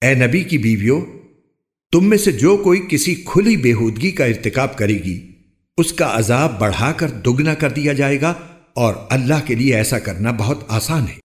اے نبی کی بیویوں تم میں سے جو کوئی کسی کھلی بےحودگی کا ارتکاب کرے گی، اس کا عذاب بڑھا کر دگنا کر دیا جائے گا اور اللہ کے لیے ایسا کرنا بہت آسان ہے۔